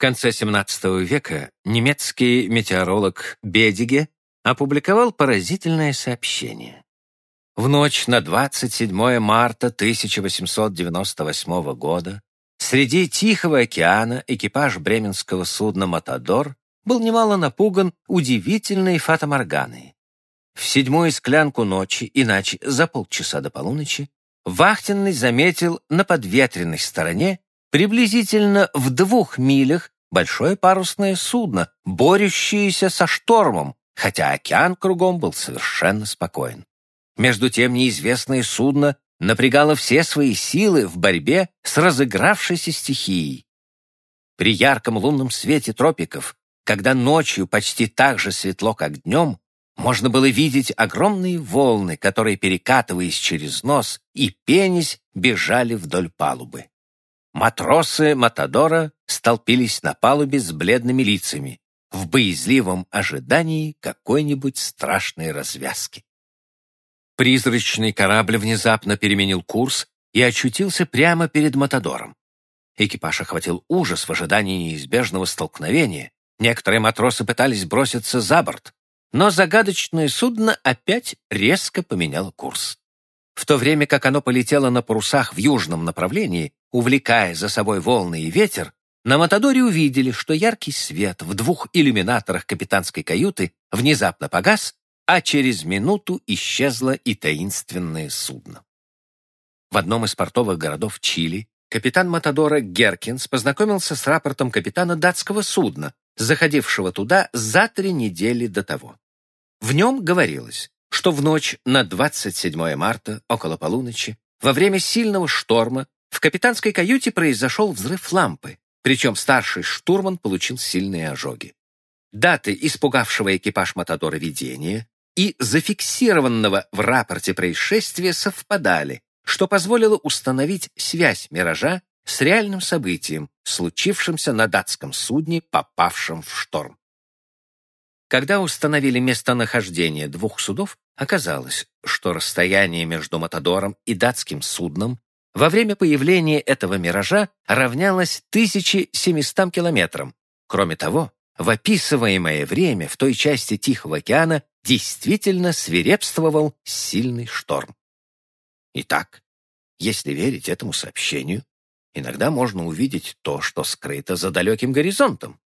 конце XVII века немецкий метеоролог Бедиге опубликовал поразительное сообщение. В ночь на 27 марта 1898 года среди Тихого океана экипаж бременского судна «Матадор» был немало напуган удивительной фатоморганой. В седьмую склянку ночи, иначе за полчаса до полуночи, Вахтенный заметил на подветренной стороне приблизительно в двух милях большое парусное судно, борющееся со штормом, хотя океан кругом был совершенно спокоен. Между тем неизвестное судно напрягало все свои силы в борьбе с разыгравшейся стихией. При ярком лунном свете тропиков, когда ночью почти так же светло, как днем, можно было видеть огромные волны, которые, перекатываясь через нос и пенясь, бежали вдоль палубы. Матросы Матадора столпились на палубе с бледными лицами, в боязливом ожидании какой-нибудь страшной развязки. Призрачный корабль внезапно переменил курс и очутился прямо перед Матадором. Экипаж охватил ужас в ожидании неизбежного столкновения. Некоторые матросы пытались броситься за борт, но загадочное судно опять резко поменяло курс. В то время как оно полетело на парусах в южном направлении, увлекая за собой волны и ветер, на Матадоре увидели, что яркий свет в двух иллюминаторах капитанской каюты внезапно погас а через минуту исчезло и таинственное судно. В одном из портовых городов Чили капитан Матадора Геркинс познакомился с рапортом капитана датского судна, заходившего туда за три недели до того. В нем говорилось, что в ночь на 27 марта, около полуночи, во время сильного шторма, в капитанской каюте произошел взрыв лампы, причем старший штурман получил сильные ожоги. Даты испугавшего экипаж Матадора видения и зафиксированного в рапорте происшествия совпадали, что позволило установить связь «Миража» с реальным событием, случившимся на датском судне, попавшем в шторм. Когда установили местонахождение двух судов, оказалось, что расстояние между Матадором и датским судном во время появления этого «Миража» равнялось 1700 километрам. Кроме того, в описываемое время в той части Тихого океана действительно свирепствовал сильный шторм. Итак, если верить этому сообщению, иногда можно увидеть то, что скрыто за далеким горизонтом.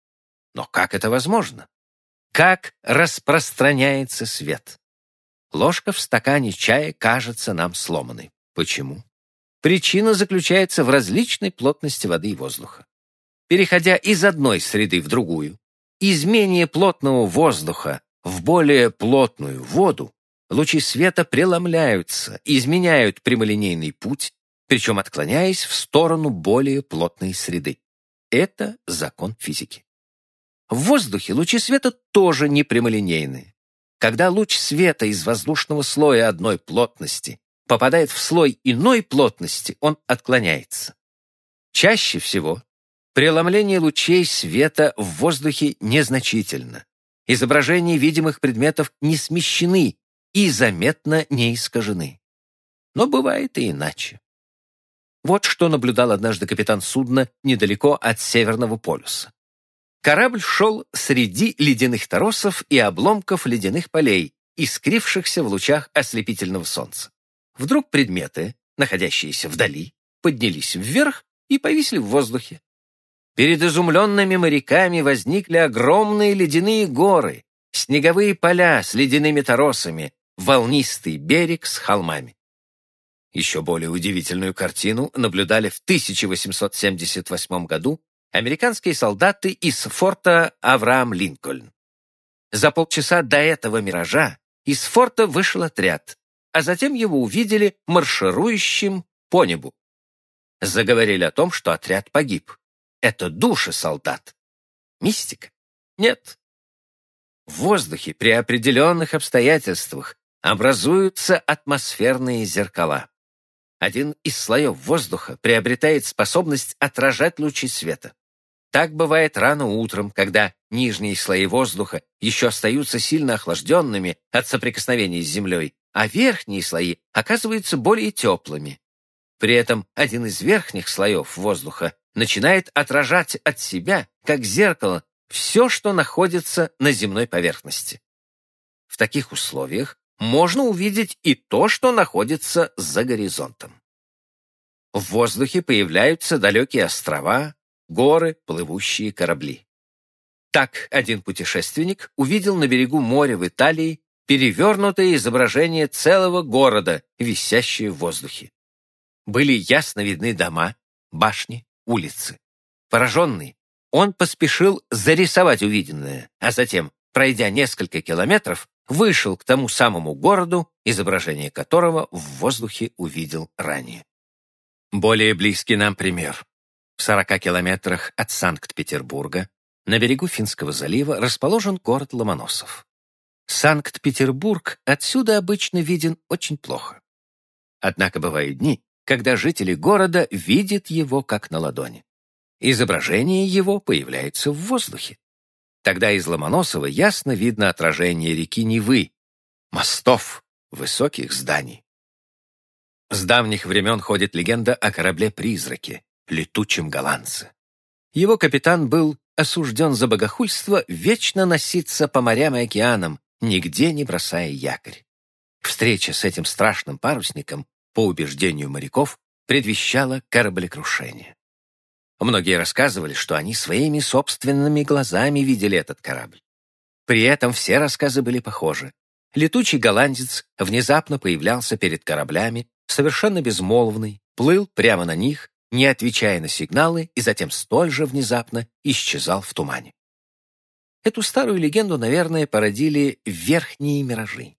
Но как это возможно? Как распространяется свет? Ложка в стакане чая кажется нам сломанной. Почему? Причина заключается в различной плотности воды и воздуха. Переходя из одной среды в другую, изменение плотного воздуха в более плотную воду лучи света преломляются, изменяют прямолинейный путь, причем отклоняясь в сторону более плотной среды. Это закон физики. В воздухе лучи света тоже не прямолинейные. Когда луч света из воздушного слоя одной плотности попадает в слой иной плотности, он отклоняется. Чаще всего преломление лучей света в воздухе незначительно изображения видимых предметов не смещены и заметно не искажены. Но бывает и иначе. Вот что наблюдал однажды капитан судна недалеко от Северного полюса. Корабль шел среди ледяных торосов и обломков ледяных полей, искрившихся в лучах ослепительного солнца. Вдруг предметы, находящиеся вдали, поднялись вверх и повисли в воздухе. Перед изумленными моряками возникли огромные ледяные горы, снеговые поля с ледяными торосами, волнистый берег с холмами. Еще более удивительную картину наблюдали в 1878 году американские солдаты из форта Авраам Линкольн. За полчаса до этого миража из форта вышел отряд, а затем его увидели марширующим по небу. Заговорили о том, что отряд погиб это души солдат. Мистика? Нет. В воздухе при определенных обстоятельствах образуются атмосферные зеркала. Один из слоев воздуха приобретает способность отражать лучи света. Так бывает рано утром, когда нижние слои воздуха еще остаются сильно охлажденными от соприкосновения с землей, а верхние слои оказываются более теплыми. При этом один из верхних слоев воздуха начинает отражать от себя, как зеркало, все, что находится на земной поверхности. В таких условиях можно увидеть и то, что находится за горизонтом. В воздухе появляются далекие острова, горы, плывущие корабли. Так один путешественник увидел на берегу моря в Италии перевернутое изображение целого города, висящее в воздухе. Были ясно видны дома, башни, улицы. Пораженный, он поспешил зарисовать увиденное, а затем, пройдя несколько километров, вышел к тому самому городу, изображение которого в воздухе увидел ранее. Более близкий нам пример. В 40 километрах от Санкт-Петербурга на берегу Финского залива расположен город Ломоносов. Санкт-Петербург отсюда обычно виден очень плохо. Однако бывают дни, когда жители города видят его как на ладони. Изображение его появляется в воздухе. Тогда из Ломоносова ясно видно отражение реки Невы, мостов, высоких зданий. С давних времен ходит легенда о корабле-призраке, летучем голландце. Его капитан был осужден за богохульство вечно носиться по морям и океанам, нигде не бросая якорь. Встреча с этим страшным парусником, по убеждению моряков, предвещала кораблекрушение. Многие рассказывали, что они своими собственными глазами видели этот корабль. При этом все рассказы были похожи. Летучий голландец внезапно появлялся перед кораблями, совершенно безмолвный, плыл прямо на них, не отвечая на сигналы, и затем столь же внезапно исчезал в тумане. Эту старую легенду, наверное, породили верхние миражи.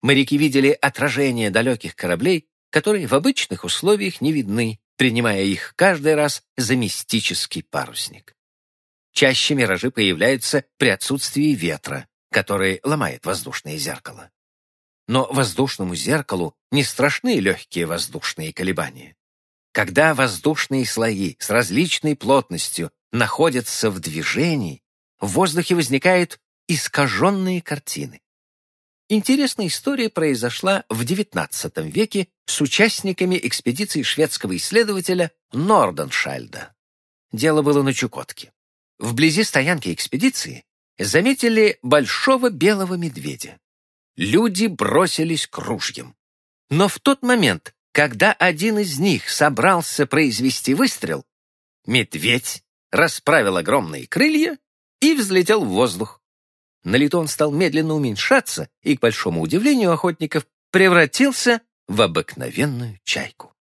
Моряки видели отражения далеких кораблей, которые в обычных условиях не видны, принимая их каждый раз за мистический парусник. Чаще миражи появляются при отсутствии ветра, который ломает воздушное зеркало. Но воздушному зеркалу не страшны легкие воздушные колебания. Когда воздушные слои с различной плотностью находятся в движении, в воздухе возникают искаженные картины. Интересная история произошла в XIX веке с участниками экспедиции шведского исследователя Норденшальда. Дело было на Чукотке. Вблизи стоянки экспедиции заметили большого белого медведя. Люди бросились к ружьям. Но в тот момент, когда один из них собрался произвести выстрел, медведь расправил огромные крылья и взлетел в воздух. На лету он стал медленно уменьшаться и, к большому удивлению охотников, превратился в обыкновенную чайку.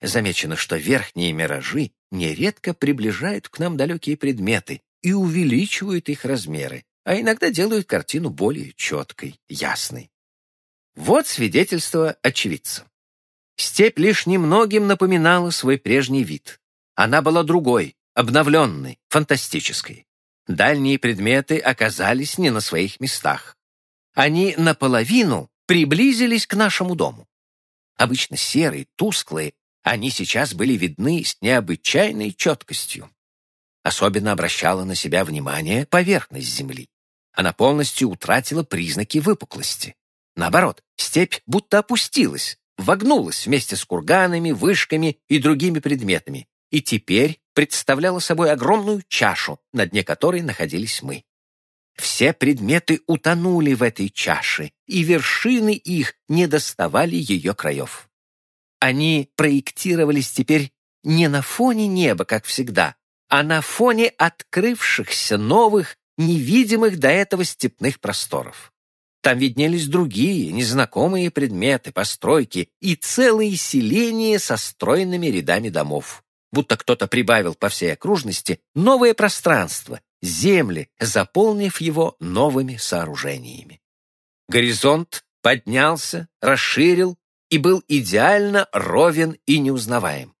Замечено, что верхние миражи нередко приближают к нам далекие предметы и увеличивают их размеры, а иногда делают картину более четкой, ясной. Вот свидетельство очевидца. Степь лишь немногим напоминала свой прежний вид. Она была другой, обновленной, фантастической дальние предметы оказались не на своих местах. Они наполовину приблизились к нашему дому. Обычно серые, тусклые, они сейчас были видны с необычайной четкостью. Особенно обращала на себя внимание поверхность земли. Она полностью утратила признаки выпуклости. Наоборот, степь будто опустилась, вогнулась вместе с курганами, вышками и другими предметами, и теперь представляла собой огромную чашу, на дне которой находились мы. Все предметы утонули в этой чаше, и вершины их не доставали ее краев. Они проектировались теперь не на фоне неба, как всегда, а на фоне открывшихся новых, невидимых до этого степных просторов. Там виднелись другие, незнакомые предметы, постройки и целые селения со стройными рядами домов будто кто-то прибавил по всей окружности новое пространство, земли, заполнив его новыми сооружениями. Горизонт поднялся, расширил и был идеально ровен и неузнаваем.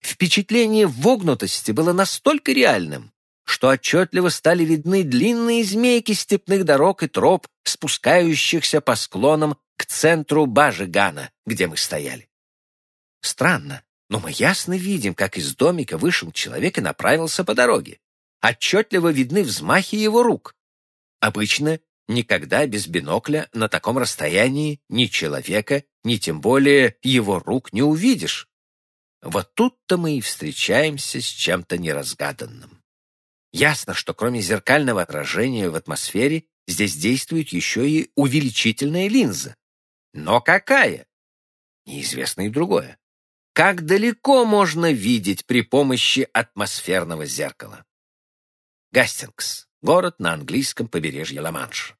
Впечатление вогнутости было настолько реальным, что отчетливо стали видны длинные змейки степных дорог и троп, спускающихся по склонам к центру Бажигана, где мы стояли. Странно, но мы ясно видим, как из домика вышел человек и направился по дороге. Отчетливо видны взмахи его рук. Обычно никогда без бинокля на таком расстоянии ни человека, ни тем более его рук не увидишь. Вот тут-то мы и встречаемся с чем-то неразгаданным. Ясно, что кроме зеркального отражения в атмосфере здесь действует еще и увеличительная линза. Но какая? Неизвестно и другое. Как далеко можно видеть при помощи атмосферного зеркала? Гастингс — город на английском побережье Ла-Манш.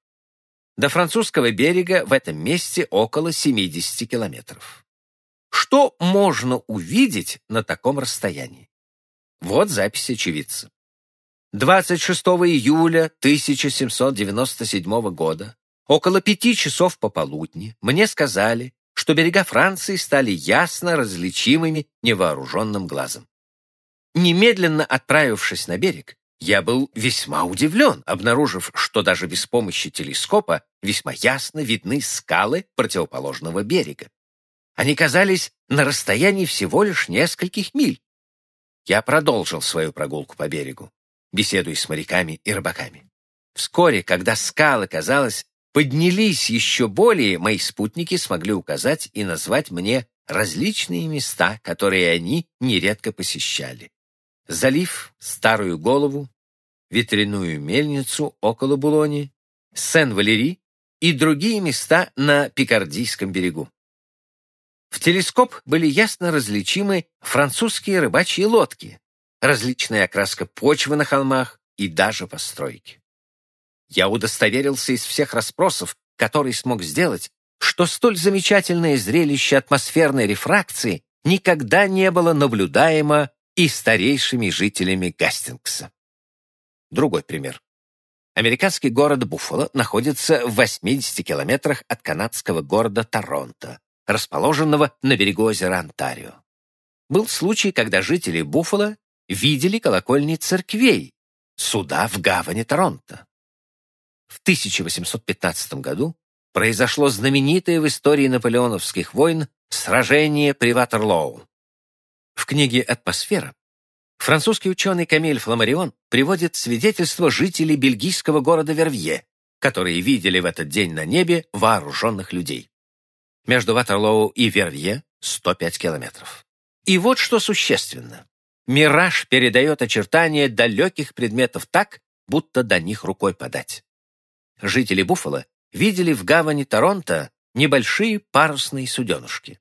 До французского берега в этом месте около 70 километров. Что можно увидеть на таком расстоянии? Вот запись очевидца. 26 июля 1797 года, около пяти часов пополудни, мне сказали, что берега Франции стали ясно различимыми невооруженным глазом. Немедленно отправившись на берег, я был весьма удивлен, обнаружив, что даже без помощи телескопа весьма ясно видны скалы противоположного берега. Они казались на расстоянии всего лишь нескольких миль. Я продолжил свою прогулку по берегу, беседуя с моряками и рыбаками. Вскоре, когда скалы, казалось, поднялись еще более, мои спутники смогли указать и назвать мне различные места, которые они нередко посещали. Залив, Старую Голову, ветряную мельницу около Булони, Сен-Валери и другие места на Пикардийском берегу. В телескоп были ясно различимы французские рыбачьи лодки, различная окраска почвы на холмах и даже постройки. Я удостоверился из всех расспросов, которые смог сделать, что столь замечательное зрелище атмосферной рефракции никогда не было наблюдаемо и старейшими жителями Гастингса. Другой пример. Американский город Буффало находится в 80 километрах от канадского города Торонто, расположенного на берегу озера Онтарио. Был случай, когда жители Буффало видели колокольни церквей, суда в гавани Торонто. В 1815 году произошло знаменитое в истории наполеоновских войн сражение при Ватерлоу. В книге «Атмосфера» Французский ученый Камиль Фламарион приводит свидетельство жителей бельгийского города Вервье, которые видели в этот день на небе вооруженных людей. Между Ватерлоу и Вервье 105 километров. И вот что существенно. Мираж передает очертания далеких предметов так, будто до них рукой подать. Жители Буффало видели в гавани Торонто небольшие парусные суденушки.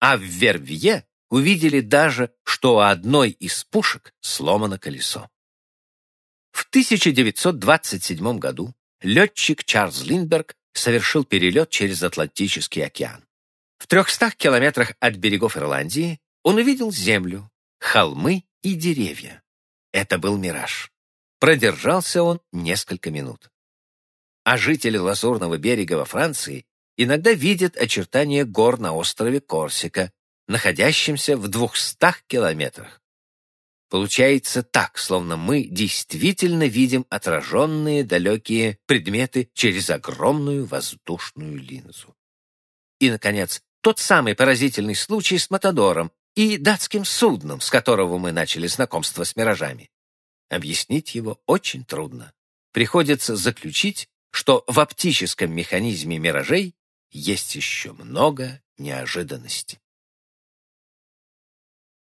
А в Вервье увидели даже, что у одной из пушек сломано колесо. В 1927 году летчик Чарльз Линдберг совершил перелет через Атлантический океан. В 300 километрах от берегов Ирландии он увидел землю, холмы и деревья. Это был мираж. Продержался он несколько минут. А жители Лазурного берега во Франции иногда видят очертания гор на острове Корсика находящимся в двухстах километрах. Получается так, словно мы действительно видим отраженные далекие предметы через огромную воздушную линзу. И, наконец, тот самый поразительный случай с Матадором и датским судном, с которого мы начали знакомство с миражами. Объяснить его очень трудно. Приходится заключить, что в оптическом механизме миражей есть еще много неожиданностей.